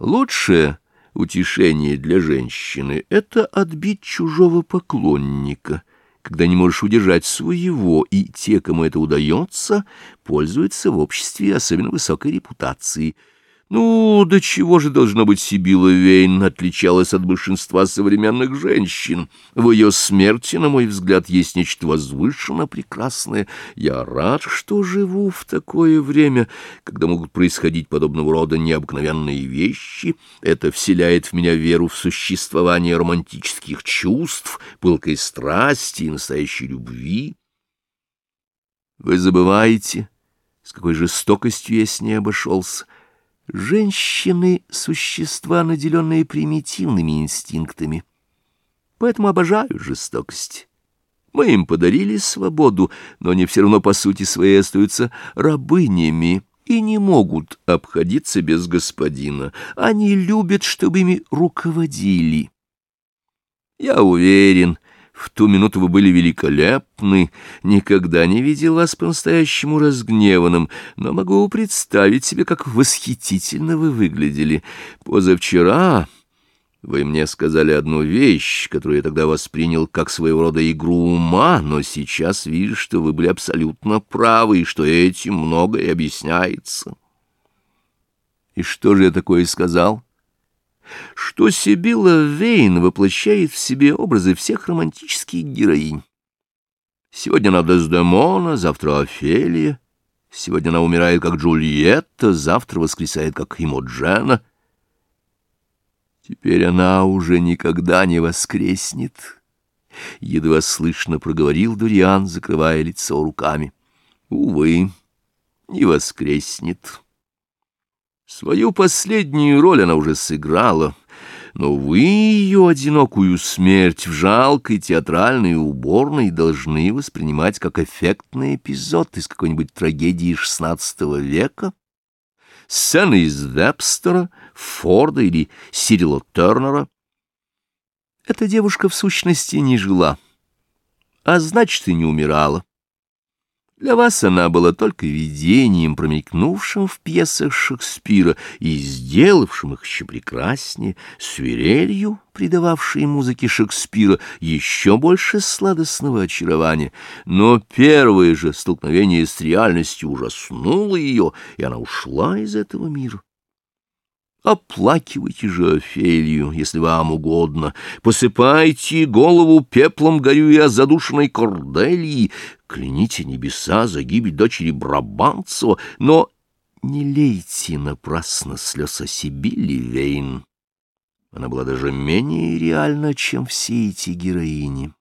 Лучшее утешение для женщины — это отбить чужого поклонника, когда не можешь удержать своего, и те, кому это удается, пользуются в обществе особенно высокой репутацией — ну, до чего же, должно быть, Сибила Вейн отличалась от большинства современных женщин? В ее смерти, на мой взгляд, есть нечто возвышенно прекрасное. Я рад, что живу в такое время, когда могут происходить подобного рода необыкновенные вещи. Это вселяет в меня веру в существование романтических чувств, пылкой страсти и настоящей любви. Вы забываете, с какой жестокостью я с ней обошелся. Женщины — существа, наделенные примитивными инстинктами, поэтому обожают жестокость. Мы им подарили свободу, но они все равно по сути своей остаются рабынями и не могут обходиться без господина. Они любят, чтобы ими руководили. Я уверен, в ту минуту вы были великолепны, никогда не видел вас по-настоящему разгневанным, но могу представить себе, как восхитительно вы выглядели. Позавчера вы мне сказали одну вещь, которую я тогда воспринял как своего рода игру ума, но сейчас вижу, что вы были абсолютно правы, и что этим многое объясняется. И что же я такое сказал?» Что Сибила Вейн воплощает в себе образы всех романтических героинь. Сегодня она Дездемона, завтра Офелия, сегодня она умирает как Джульетта, завтра воскресает как Имоджена. Теперь она уже никогда не воскреснет. Едва слышно проговорил Дуриан, закрывая лицо руками. Увы, не воскреснет. Свою последнюю роль она уже сыграла, но вы ее одинокую смерть в жалкой театральной уборной должны воспринимать как эффектный эпизод из какой-нибудь трагедии XVI века. Сцены из Вебстера, Форда или Сирила Тернера. Эта девушка в сущности не жила, а значит и не умирала. Для вас она была только видением, промелькнувшим в пьесах Шекспира и сделавшим их еще прекраснее, свирелью, придававшей музыке Шекспира еще больше сладостного очарования. Но первое же столкновение с реальностью ужаснуло ее, и она ушла из этого мира. Оплакивайте же Офелию, если вам угодно, посыпайте голову пеплом горюя задушенной Корделии, кляните небеса за гибель дочери Брабанцева, но не лейте напрасно слез о Сибилли Вейн. Она была даже менее реальна, чем все эти героини.